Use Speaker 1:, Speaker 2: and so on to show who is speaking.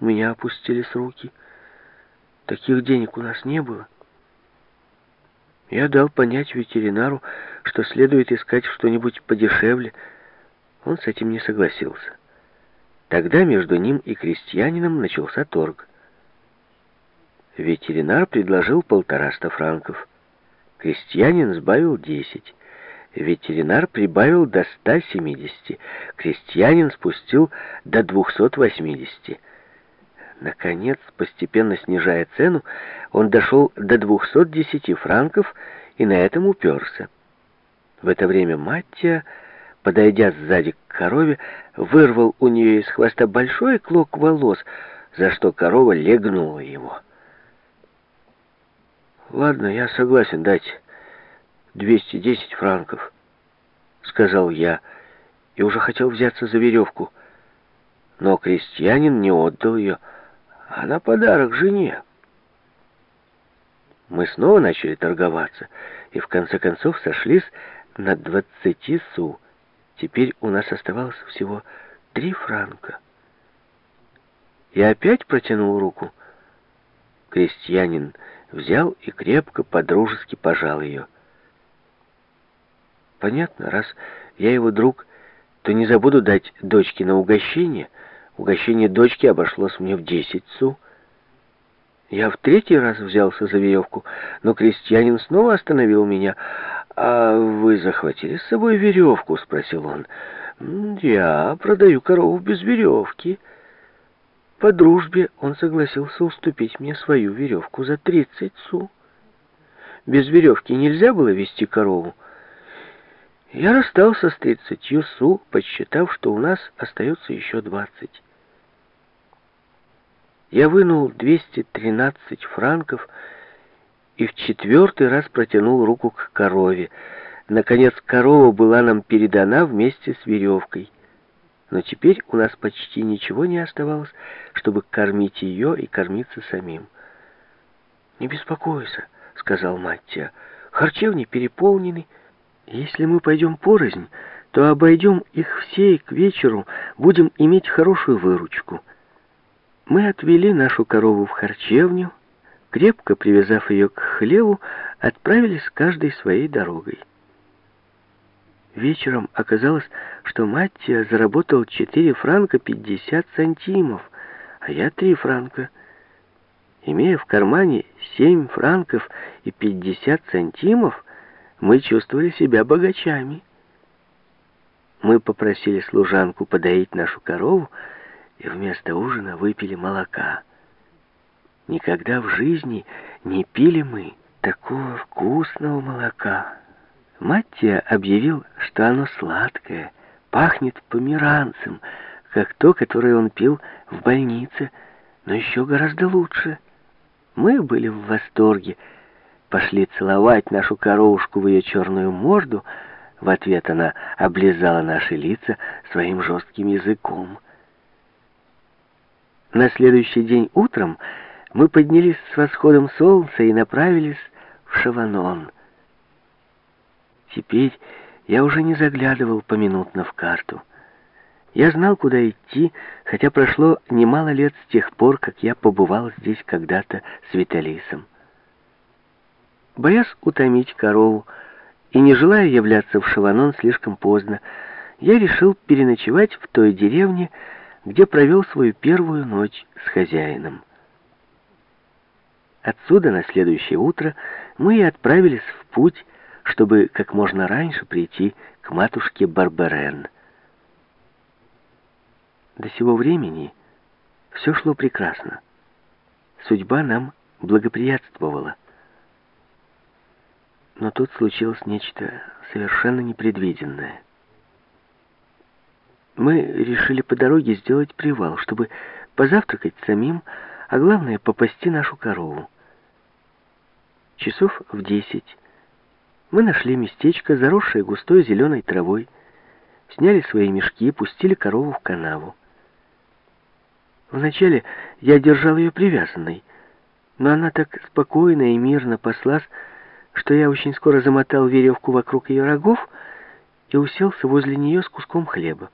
Speaker 1: у меня опустились руки. Таких денег у нас не было. Я дал понять ветеринару, что следует искать что-нибудь подешевле. Он с этим не согласился. Тогда между ним и крестьянином начался торг. Ветеринар предложил полтораста франков. Крестьянин сбавил десять. Ветеринар прибавил до 170, крестьянин спустил до 280. Наконец, постепенно снижая цену, он дошел до 210 франков и на этом уперся. В это время Маттия, подойдя сзади к корове, вырвал у нее из хвоста большой клок волос, за что корова легнула его. «Ладно, я согласен дать 210 франков», — сказал я, и уже хотел взяться за веревку. Но крестьянин не отдал ее, а на подарок жене. Мы снова начали торговаться, и в конце концов сошлись на двадцати су. Теперь у нас оставалось всего три франка. Я опять протянул руку. Крестьянин взял и крепко, подружески пожал ее. Понятно, раз я его друг, то не забуду дать дочке на угощение. Угощение дочки обошлось мне в десять су. Я в третий раз взялся за веревку, но крестьянин снова остановил меня. «А вы захватили с собой веревку?» — спросил он. «Я продаю корову без веревки». По дружбе он согласился уступить мне свою веревку за тридцать су. Без веревки нельзя было вести корову. Я расстался с тридцатью су, подсчитав, что у нас остается еще двадцать. Я вынул 213 франков и в четвертый раз протянул руку к корове. Наконец, корова была нам передана вместе с веревкой. Но теперь у нас почти ничего не оставалось, чтобы кормить ее и кормиться самим. «Не беспокойся», — сказал Маттия, — «харчевни переполнены. Если мы пойдем порознь, то обойдем их все и к вечеру будем иметь хорошую выручку». Мы отвели нашу корову в харчевню, крепко привязав ее к хлеву, отправились каждой своей дорогой. Вечером оказалось, что Маттия заработал 4 франка 50 сантимов, а я 3 франка. Имея в кармане 7 франков и 50 сантимов, мы чувствовали себя богачами. Мы попросили служанку подоить нашу корову, и вместо ужина выпили молока. Никогда в жизни не пили мы такого вкусного молока. Маттия объявил, что оно сладкое, пахнет померанцем, как то, которое он пил в больнице, но еще гораздо лучше. Мы были в восторге, пошли целовать нашу коровушку в ее черную морду, в ответ она облизала наши лица своим жестким языком. На следующий день утром мы поднялись с восходом солнца и направились в Шаванон. Теперь я уже не заглядывал поминутно в карту. Я знал, куда идти, хотя прошло немало лет с тех пор, как я побывал здесь когда-то с Виталисом. Боясь утомить корову и не желая являться в Шаванон слишком поздно, я решил переночевать в той деревне, где провел свою первую ночь с хозяином. Отсюда на следующее утро мы и отправились в путь, чтобы как можно раньше прийти к матушке Барберен. До сего времени все шло прекрасно. Судьба нам благоприятствовала. Но тут случилось нечто совершенно непредвиденное мы решили по дороге сделать привал, чтобы позавтракать самим, а главное, попасти нашу корову. Часов в десять мы нашли местечко, заросшее густой зеленой травой, сняли свои мешки и пустили корову в канаву. Вначале я держал ее привязанной, но она так спокойно и мирно паслась, что я очень скоро замотал веревку вокруг ее рогов и уселся возле нее с куском хлеба.